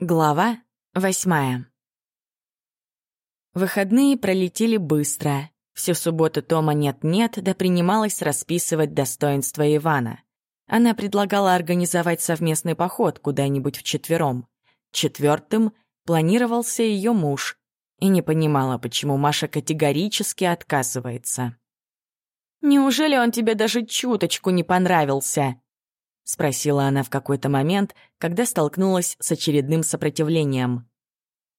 Глава восьмая. Выходные пролетели быстро. Всю субботу Тома нет-нет, да принималась расписывать достоинства Ивана. Она предлагала организовать совместный поход куда-нибудь вчетвером. Четвертым планировался ее муж. И не понимала, почему Маша категорически отказывается. «Неужели он тебе даже чуточку не понравился?» — спросила она в какой-то момент, когда столкнулась с очередным сопротивлением.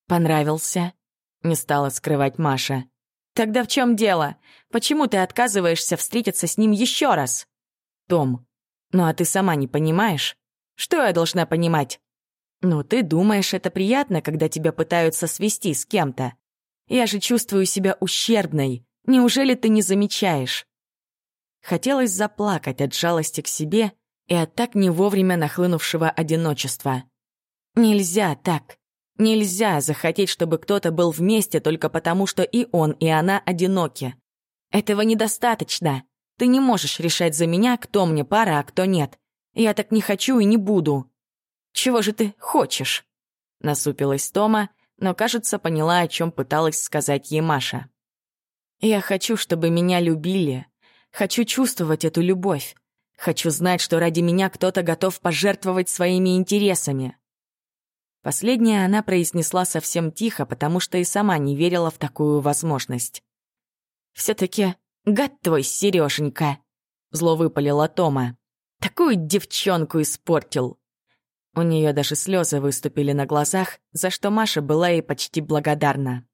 «Понравился?» — не стала скрывать Маша. «Тогда в чем дело? Почему ты отказываешься встретиться с ним еще раз?» «Том, ну а ты сама не понимаешь? Что я должна понимать?» «Ну, ты думаешь, это приятно, когда тебя пытаются свести с кем-то? Я же чувствую себя ущербной. Неужели ты не замечаешь?» Хотелось заплакать от жалости к себе — и от так не вовремя нахлынувшего одиночества. Нельзя так. Нельзя захотеть, чтобы кто-то был вместе только потому, что и он, и она одиноки. Этого недостаточно. Ты не можешь решать за меня, кто мне пара, а кто нет. Я так не хочу и не буду. Чего же ты хочешь? Насупилась Тома, но, кажется, поняла, о чем пыталась сказать ей Маша. Я хочу, чтобы меня любили. Хочу чувствовать эту любовь. Хочу знать, что ради меня кто-то готов пожертвовать своими интересами. Последнее она произнесла совсем тихо, потому что и сама не верила в такую возможность. «Все-таки гад твой, Сереженька!» — зло выпалила Тома. «Такую девчонку испортил!» У нее даже слезы выступили на глазах, за что Маша была ей почти благодарна.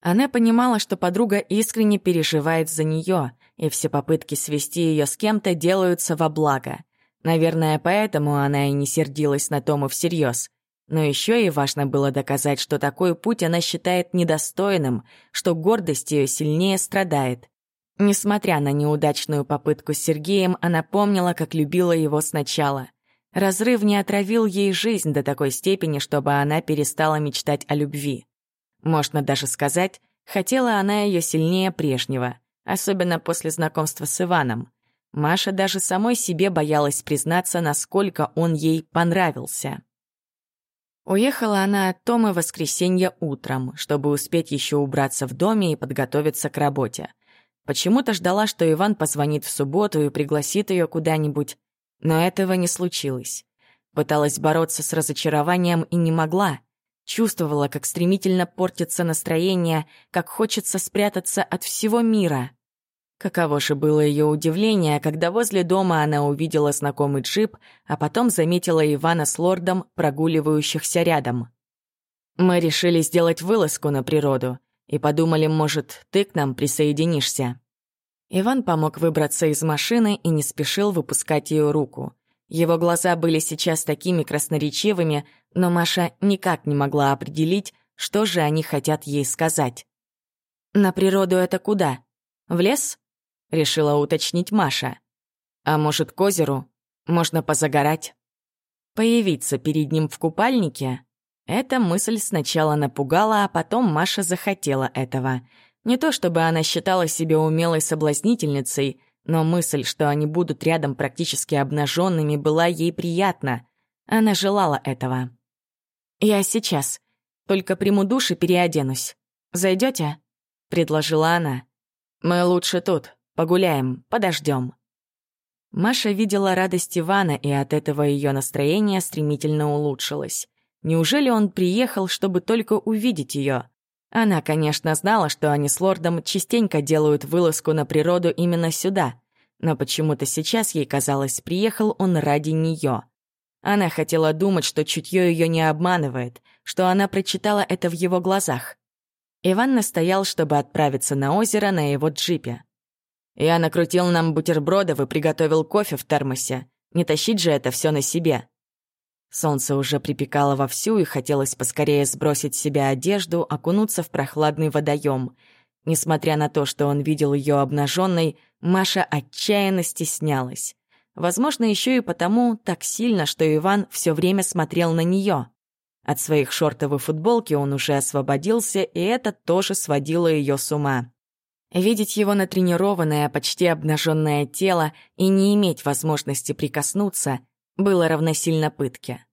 Она понимала, что подруга искренне переживает за нее, и все попытки свести ее с кем-то делаются во благо. Наверное, поэтому она и не сердилась на Тому всерьез. Но еще и важно было доказать, что такой путь она считает недостойным, что гордость ее сильнее страдает. Несмотря на неудачную попытку с Сергеем, она помнила, как любила его сначала. Разрыв не отравил ей жизнь до такой степени, чтобы она перестала мечтать о любви. Можно даже сказать, хотела она ее сильнее прежнего, особенно после знакомства с Иваном. Маша даже самой себе боялась признаться, насколько он ей понравился. Уехала она от Томы в воскресенье утром, чтобы успеть еще убраться в доме и подготовиться к работе. Почему-то ждала, что Иван позвонит в субботу и пригласит ее куда-нибудь, но этого не случилось. Пыталась бороться с разочарованием и не могла. Чувствовала, как стремительно портится настроение, как хочется спрятаться от всего мира. Каково же было ее удивление, когда возле дома она увидела знакомый джип, а потом заметила Ивана с лордом, прогуливающихся рядом. «Мы решили сделать вылазку на природу и подумали, может, ты к нам присоединишься». Иван помог выбраться из машины и не спешил выпускать ее руку. Его глаза были сейчас такими красноречивыми, но Маша никак не могла определить, что же они хотят ей сказать. «На природу это куда? В лес?» — решила уточнить Маша. «А может, к озеру? Можно позагорать?» Появиться перед ним в купальнике? Эта мысль сначала напугала, а потом Маша захотела этого. Не то чтобы она считала себя умелой соблазнительницей, но мысль, что они будут рядом практически обнаженными, была ей приятна. Она желала этого. «Я сейчас. Только приму душ и переоденусь. Зайдете? предложила она. «Мы лучше тут. Погуляем, подождем. Маша видела радость Ивана, и от этого ее настроение стремительно улучшилось. Неужели он приехал, чтобы только увидеть ее? Она, конечно, знала, что они с лордом частенько делают вылазку на природу именно сюда, но почему-то сейчас ей казалось, приехал он ради нее. Она хотела думать, что чутье ее не обманывает, что она прочитала это в его глазах. Иван настоял, чтобы отправиться на озеро на его джипе. «Я накрутил нам бутербродов и приготовил кофе в термосе. Не тащить же это все на себе», Солнце уже припекало вовсю, и хотелось поскорее сбросить с себя одежду, окунуться в прохладный водоем. Несмотря на то, что он видел ее обнаженной, Маша отчаянно стеснялась. Возможно, еще и потому так сильно, что Иван все время смотрел на нее. От своих шортов и футболки он уже освободился, и это тоже сводило ее с ума. Видеть его натренированное, почти обнаженное тело и не иметь возможности прикоснуться было равносильно пытке.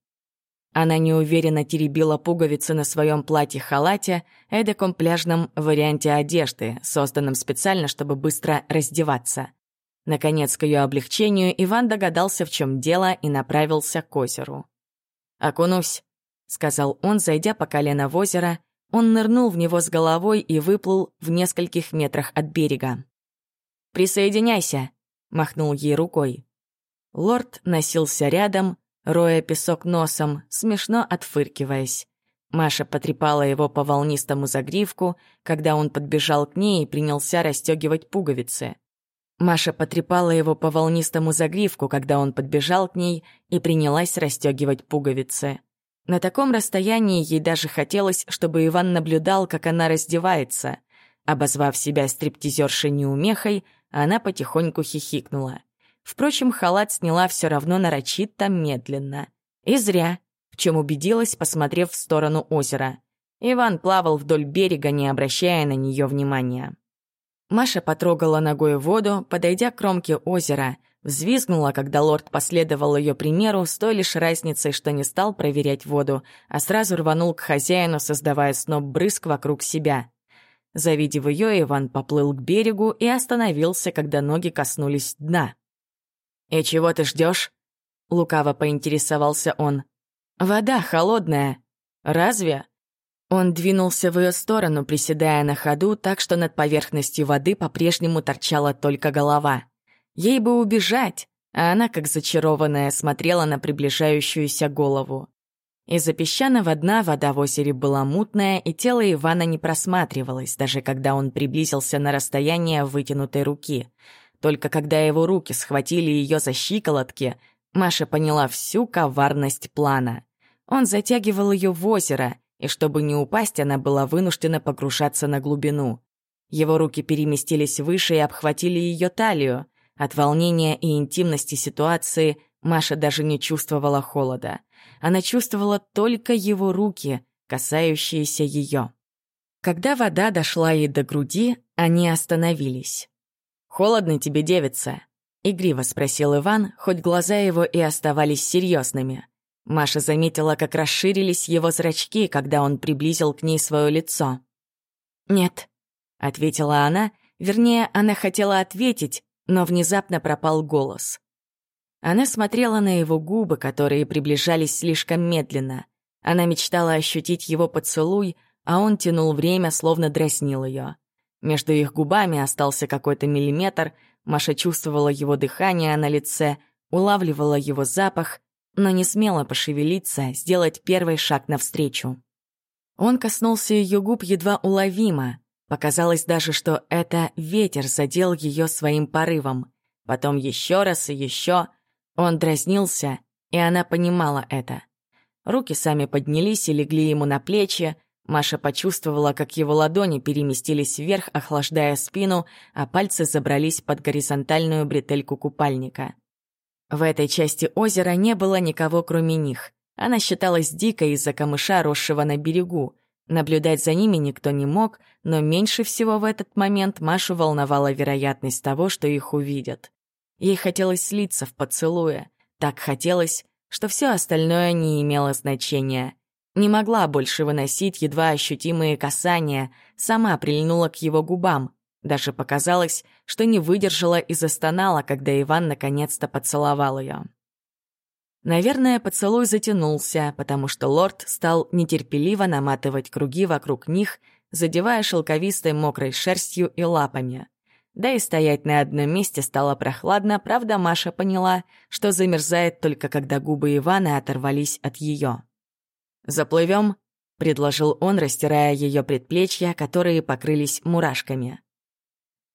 Она неуверенно теребила пуговицы на своем платье-халате, эдаком пляжном варианте одежды, созданном специально, чтобы быстро раздеваться. Наконец, к ее облегчению, Иван догадался, в чем дело, и направился к озеру. «Окунусь», — сказал он, зайдя по колено в озеро. Он нырнул в него с головой и выплыл в нескольких метрах от берега. «Присоединяйся», — махнул ей рукой. Лорд носился рядом, роя песок носом, смешно отфыркиваясь. Маша потрепала его по волнистому загривку, когда он подбежал к ней и принялся расстегивать пуговицы. Маша потрепала его по волнистому загривку, когда он подбежал к ней и принялась расстегивать пуговицы. На таком расстоянии ей даже хотелось, чтобы Иван наблюдал, как она раздевается. Обозвав себя стриптизершей неумехой, она потихоньку хихикнула. Впрочем, халат сняла все равно нарочито медленно. И зря, в чем убедилась, посмотрев в сторону озера. Иван плавал вдоль берега, не обращая на нее внимания. Маша потрогала ногой воду, подойдя к кромке озера, взвизгнула, когда лорд последовал ее примеру, с той лишь разницей, что не стал проверять воду, а сразу рванул к хозяину, создавая сноп брызг вокруг себя. Завидев ее, Иван поплыл к берегу и остановился, когда ноги коснулись дна. «И чего ты ждешь? лукаво поинтересовался он. «Вода холодная. Разве?» Он двинулся в ее сторону, приседая на ходу, так что над поверхностью воды по-прежнему торчала только голова. Ей бы убежать, а она, как зачарованная, смотрела на приближающуюся голову. Из-за песчаного дна вода в озере была мутная, и тело Ивана не просматривалось, даже когда он приблизился на расстояние вытянутой руки — только когда его руки схватили ее за щиколотки, Маша поняла всю коварность плана. Он затягивал ее в озеро, и чтобы не упасть, она была вынуждена погружаться на глубину. Его руки переместились выше и обхватили ее талию. От волнения и интимности ситуации Маша даже не чувствовала холода. Она чувствовала только его руки, касающиеся ее. Когда вода дошла ей до груди, они остановились. «Холодно тебе, девица?» — игриво спросил Иван, хоть глаза его и оставались серьезными. Маша заметила, как расширились его зрачки, когда он приблизил к ней свое лицо. «Нет», — ответила она, вернее, она хотела ответить, но внезапно пропал голос. Она смотрела на его губы, которые приближались слишком медленно. Она мечтала ощутить его поцелуй, а он тянул время, словно дразнил ее. Между их губами остался какой-то миллиметр, Маша чувствовала его дыхание на лице, улавливала его запах, но не смела пошевелиться, сделать первый шаг навстречу. Он коснулся ее губ едва уловимо. Показалось даже, что это ветер задел ее своим порывом. Потом еще раз и еще. Он дразнился, и она понимала это. Руки сами поднялись и легли ему на плечи, Маша почувствовала, как его ладони переместились вверх, охлаждая спину, а пальцы забрались под горизонтальную бретельку купальника. В этой части озера не было никого, кроме них. Она считалась дикой из-за камыша, росшего на берегу. Наблюдать за ними никто не мог, но меньше всего в этот момент Машу волновала вероятность того, что их увидят. Ей хотелось слиться в поцелуе. Так хотелось, что все остальное не имело значения — не могла больше выносить едва ощутимые касания, сама прильнула к его губам. Даже показалось, что не выдержала и застонала, когда Иван наконец-то поцеловал ее. Наверное, поцелуй затянулся, потому что лорд стал нетерпеливо наматывать круги вокруг них, задевая шелковистой мокрой шерстью и лапами. Да и стоять на одном месте стало прохладно, правда, Маша поняла, что замерзает только когда губы Ивана оторвались от ее. «Заплывем?» — предложил он, растирая ее предплечья, которые покрылись мурашками.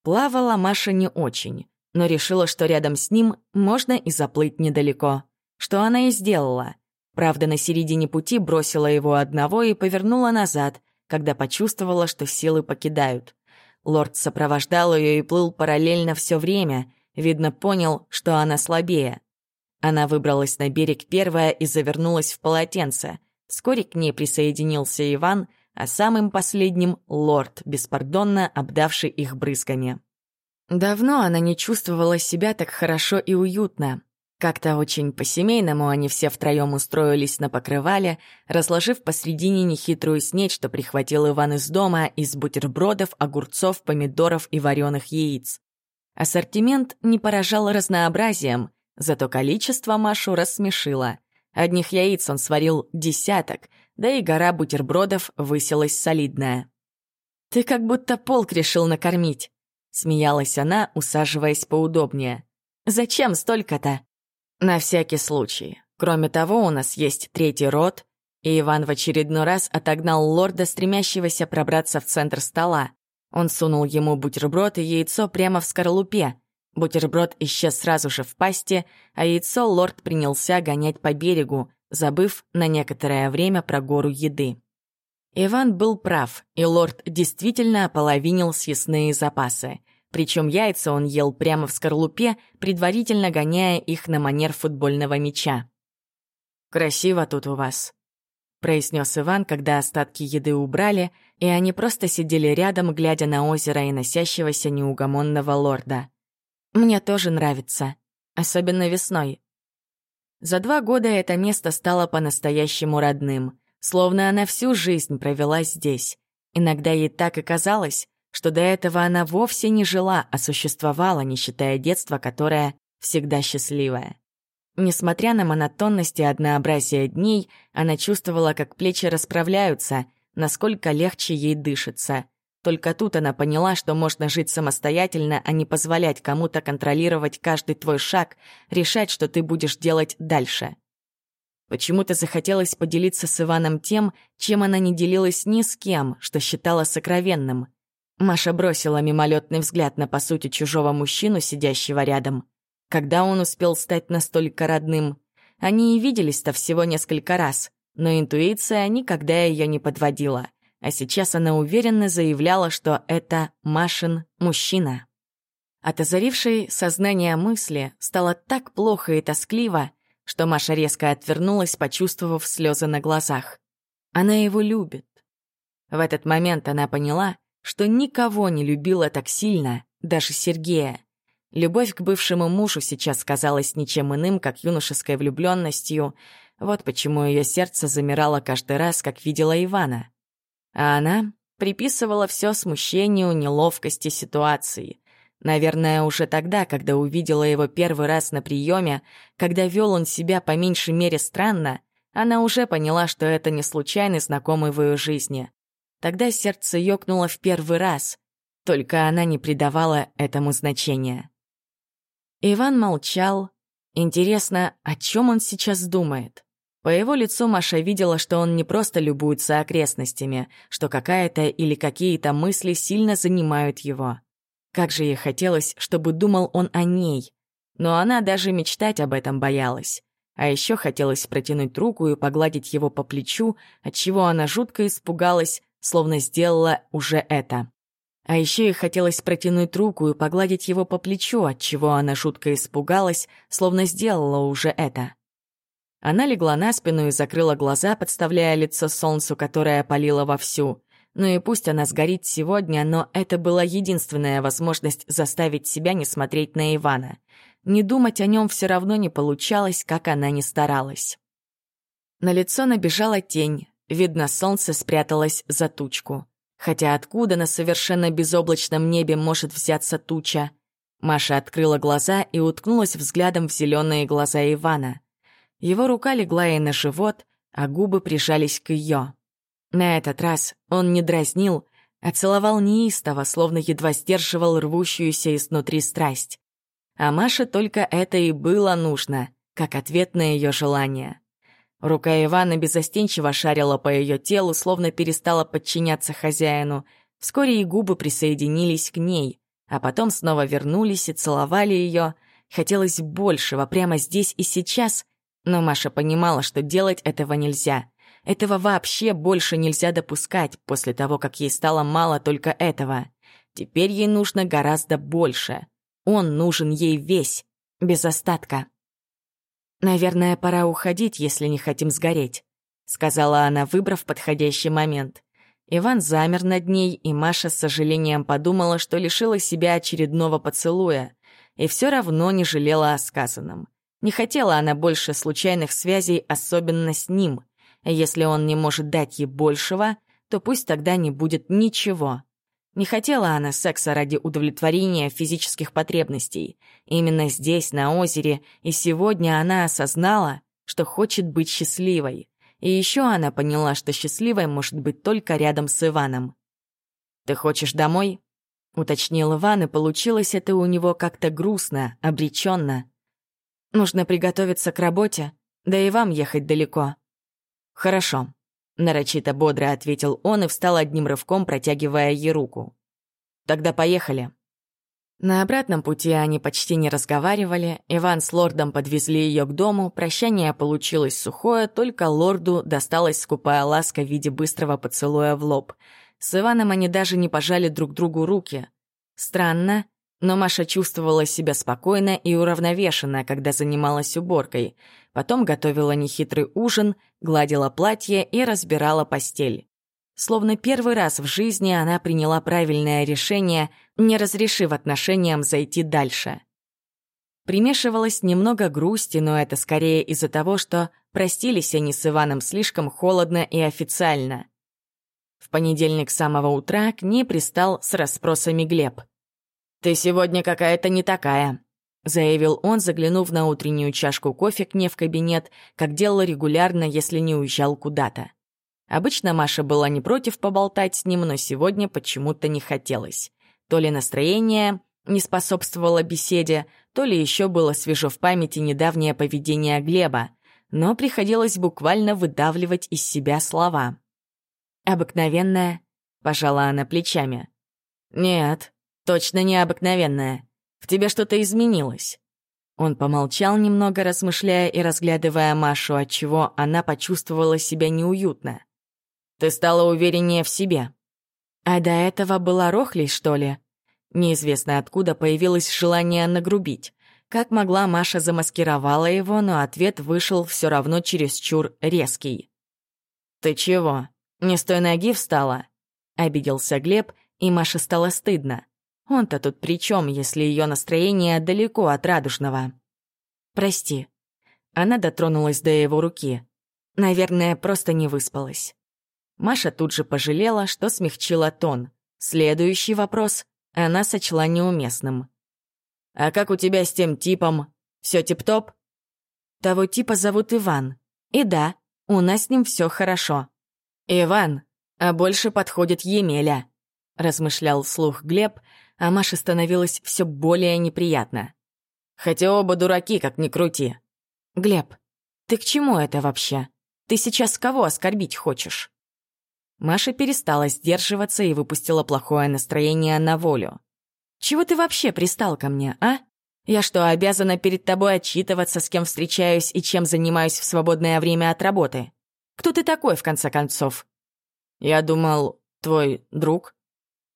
Плавала Маша не очень, но решила, что рядом с ним можно и заплыть недалеко, что она и сделала. Правда, на середине пути бросила его одного и повернула назад, когда почувствовала, что силы покидают. Лорд сопровождал ее и плыл параллельно все время, видно, понял, что она слабее. Она выбралась на берег первая и завернулась в полотенце — Вскоре к ней присоединился Иван, а самым последним — лорд, беспардонно обдавший их брызгами. Давно она не чувствовала себя так хорошо и уютно. Как-то очень по-семейному они все втроем устроились на покрывале, разложив посредине нехитрую снеть, что прихватил Иван из дома, из бутербродов, огурцов, помидоров и вареных яиц. Ассортимент не поражал разнообразием, зато количество Машу рассмешило. Одних яиц он сварил десяток, да и гора бутербродов высилась солидная. «Ты как будто полк решил накормить», — смеялась она, усаживаясь поудобнее. «Зачем столько-то?» На всякий случай. Кроме того, у нас есть третий род, и Иван в очередной раз отогнал лорда, стремящегося пробраться в центр стола. Он сунул ему бутерброд и яйцо прямо в скорлупе. Бутерброд исчез сразу же в пасти, а яйцо лорд принялся гонять по берегу, забыв на некоторое время про гору еды. Иван был прав, и лорд действительно ополовинил съестные запасы. Причем яйца он ел прямо в скорлупе, предварительно гоняя их на манер футбольного мяча. «Красиво тут у вас», — произнес Иван, когда остатки еды убрали, и они просто сидели рядом, глядя на озеро и носящегося неугомонного лорда. «Мне тоже нравится, особенно весной». За два года это место стало по-настоящему родным, словно она всю жизнь провела здесь. Иногда ей так и казалось, что до этого она вовсе не жила, а существовала, не считая детства, которое всегда счастливое. Несмотря на монотонность и однообразие дней, она чувствовала, как плечи расправляются, насколько легче ей дышится. Только тут она поняла, что можно жить самостоятельно, а не позволять кому-то контролировать каждый твой шаг, решать, что ты будешь делать дальше. Почему-то захотелось поделиться с Иваном тем, чем она не делилась ни с кем, что считала сокровенным — Маша бросила мимолетный взгляд на, по сути, чужого мужчину, сидящего рядом. Когда он успел стать настолько родным? Они и виделись-то всего несколько раз, но интуиция никогда ее не подводила. А сейчас она уверенно заявляла, что это Машин мужчина. От озарившей сознание мысли стало так плохо и тоскливо, что Маша резко отвернулась, почувствовав слезы на глазах. Она его любит. В этот момент она поняла, что никого не любила так сильно, даже Сергея. Любовь к бывшему мужу сейчас казалась ничем иным, как юношеской влюбленностью. Вот почему ее сердце замирало каждый раз, как видела Ивана. А она приписывала все смущению, неловкости ситуации. Наверное, уже тогда, когда увидела его первый раз на приеме, когда вел он себя по меньшей мере странно, она уже поняла, что это не случайный знакомый в ее жизни. Тогда сердце ёкнуло в первый раз, только она не придавала этому значения. Иван молчал. Интересно, о чем он сейчас думает? По его лицу Маша видела, что он не просто любуется окрестностями, что какая-то или какие-то мысли сильно занимают его. Как же ей хотелось, чтобы думал он о ней. Но она даже мечтать об этом боялась. А еще хотелось протянуть руку и погладить его по плечу, от чего она жутко испугалась, словно сделала уже это. А еще ей хотелось протянуть руку и погладить его по плечу, от чего она жутко испугалась, словно сделала уже это. Она легла на спину и закрыла глаза, подставляя лицо солнцу, которое палило вовсю. Ну и пусть она сгорит сегодня, но это была единственная возможность заставить себя не смотреть на Ивана. Не думать о нем все равно не получалось, как она ни старалась. На лицо набежала тень, Видно, солнце спряталось за тучку. Хотя откуда на совершенно безоблачном небе может взяться туча? Маша открыла глаза и уткнулась взглядом в зеленые глаза Ивана. Его рука легла ей на живот, а губы прижались к ее. На этот раз он не дразнил, а целовал неистово, словно едва сдерживал рвущуюся изнутри страсть. А Маше только это и было нужно, как ответ на ее желание. Рука Ивана безостенчиво шарила по ее телу, словно перестала подчиняться хозяину. Вскоре и губы присоединились к ней, а потом снова вернулись и целовали ее. Хотелось большего прямо здесь и сейчас, но Маша понимала, что делать этого нельзя. Этого вообще больше нельзя допускать после того, как ей стало мало только этого. Теперь ей нужно гораздо больше. Он нужен ей весь, без остатка. «Наверное, пора уходить, если не хотим сгореть», — сказала она, выбрав подходящий момент. Иван замер над ней, и Маша с сожалением подумала, что лишила себя очередного поцелуя, и все равно не жалела о сказанном. Не хотела она больше случайных связей, особенно с ним. Если он не может дать ей большего, то пусть тогда не будет ничего. Не хотела она секса ради удовлетворения физических потребностей. Именно здесь, на озере, и сегодня она осознала, что хочет быть счастливой. И еще она поняла, что счастливой может быть только рядом с Иваном. «Ты хочешь домой?» — уточнил Иван, и получилось это у него как-то грустно, обреченно. «Нужно приготовиться к работе, да и вам ехать далеко». «Хорошо», — нарочито бодро ответил он и встал одним рывком, протягивая ей руку. «Тогда поехали». На обратном пути они почти не разговаривали, Иван с лордом подвезли ее к дому, прощание получилось сухое, только лорду досталась скупая ласка в виде быстрого поцелуя в лоб. С Иваном они даже не пожали друг другу руки. Странно, но Маша чувствовала себя спокойно и уравновешенно, когда занималась уборкой. Потом готовила нехитрый ужин, гладила платье и разбирала постель. Словно первый раз в жизни она приняла правильное решение, не разрешив отношениям зайти дальше. Примешивалось немного грусти, но это скорее из-за того, что простились они с Иваном слишком холодно и официально. В понедельник с самого утра к ней пристал с расспросами Глеб. «Ты сегодня какая-то не такая», — заявил он, заглянув на утреннюю чашку кофе к ней в кабинет, как делал регулярно, если не уезжал куда-то. Обычно Маша была не против поболтать с ним, но сегодня почему-то не хотелось. То ли настроение не способствовало беседе, то ли еще было свежо в памяти недавнее поведение Глеба, но приходилось буквально выдавливать из себя слова. «Обыкновенная?» — пожала она плечами. «Нет, точно не обыкновенная. В тебе что-то изменилось». Он помолчал немного, размышляя и разглядывая Машу, отчего она почувствовала себя неуютно. Ты стала увереннее в себе. А до этого была рохлей, что ли? Неизвестно откуда появилось желание нагрубить. Как могла, Маша замаскировала его, но ответ вышел все равно чересчур резкий. «Ты чего, не с той ноги встала?» Обиделся Глеб, и Маше стало стыдно. Он-то тут при чем, если ее настроение далеко от радужного? «Прости». Она дотронулась до его руки. Наверное, просто не выспалась. Маша тут же пожалела, что смягчила тон. Следующий вопрос она сочла неуместным. «А как у тебя с тем типом? Все тип-топ?» «Того типа зовут Иван. И да, у нас с ним все хорошо». «Иван, а больше подходит Емеля», — размышлял вслух Глеб, а Маше становилось все более неприятно. «Хотя оба дураки, как ни крути». «Глеб, ты к чему это вообще? Ты сейчас кого оскорбить хочешь?» Маша перестала сдерживаться и выпустила плохое настроение на волю. «Чего ты вообще пристал ко мне, а? Я что, обязана перед тобой отчитываться, с кем встречаюсь и чем занимаюсь в свободное время от работы? Кто ты такой, в конце концов?» «Я думал, твой друг?»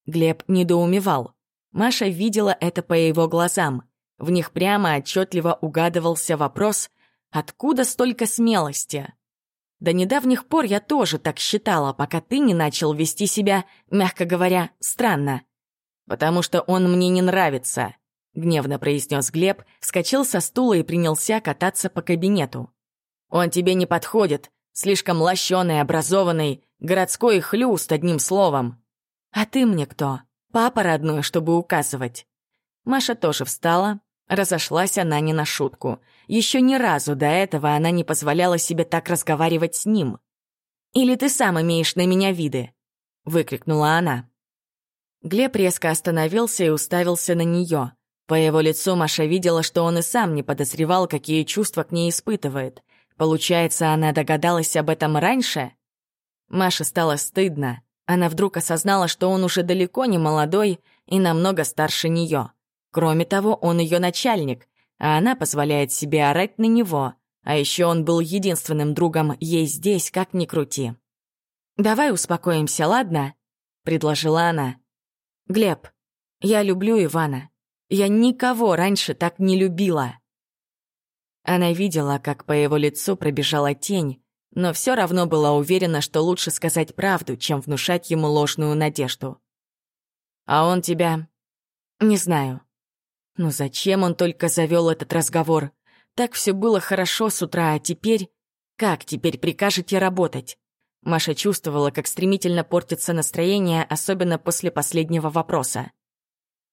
Глеб недоумевал. Маша видела это по его глазам. В них прямо отчетливо угадывался вопрос «Откуда столько смелости?» До недавних пор я тоже так считала, пока ты не начал вести себя, мягко говоря, странно. Потому что он мне не нравится, гневно произнес Глеб, вскочил со стула и принялся кататься по кабинету. Он тебе не подходит, слишком лощеный, образованный, городской хлюст, одним словом. А ты мне кто? Папа родной, чтобы указывать. Маша тоже встала, Разошлась она не на шутку. Еще ни разу до этого она не позволяла себе так разговаривать с ним. «Или ты сам имеешь на меня виды?» — выкрикнула она. Глеб резко остановился и уставился на нее. По его лицу Маша видела, что он и сам не подозревал, какие чувства к ней испытывает. Получается, она догадалась об этом раньше? Маше стало стыдно. Она вдруг осознала, что он уже далеко не молодой и намного старше нее. Кроме того, он ее начальник, а она позволяет себе орать на него. А еще он был единственным другом ей здесь, как ни крути. «Давай успокоимся, ладно?» — предложила она. «Глеб, я люблю Ивана. Я никого раньше так не любила». Она видела, как по его лицу пробежала тень, но все равно была уверена, что лучше сказать правду, чем внушать ему ложную надежду. «А он тебя...» «Не знаю. Но зачем он только завел этот разговор? Так все было хорошо с утра, а теперь... Как теперь прикажете работать? Маша чувствовала, как стремительно портится настроение, особенно после последнего вопроса.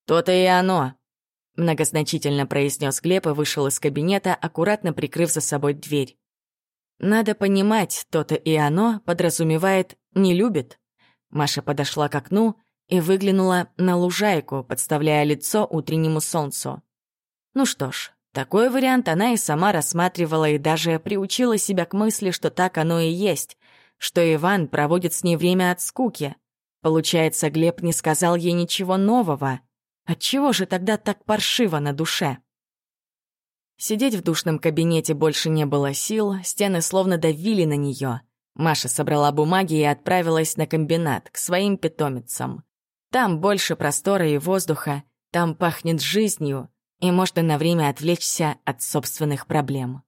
«То-то и оно», — многозначительно произнес Глеб и вышел из кабинета, аккуратно прикрыв за собой дверь. «Надо понимать, то-то и оно подразумевает «не любит». Маша подошла к окну и выглянула на лужайку, подставляя лицо утреннему солнцу. Ну что ж, такой вариант она и сама рассматривала и даже приучила себя к мысли, что так оно и есть, что Иван проводит с ней время от скуки. Получается, Глеб не сказал ей ничего нового. Отчего же тогда так паршиво на душе? Сидеть в душном кабинете больше не было сил, стены словно давили на нее. Маша собрала бумаги и отправилась на комбинат, к своим питомицам. Там больше простора и воздуха, там пахнет жизнью, и можно на время отвлечься от собственных проблем.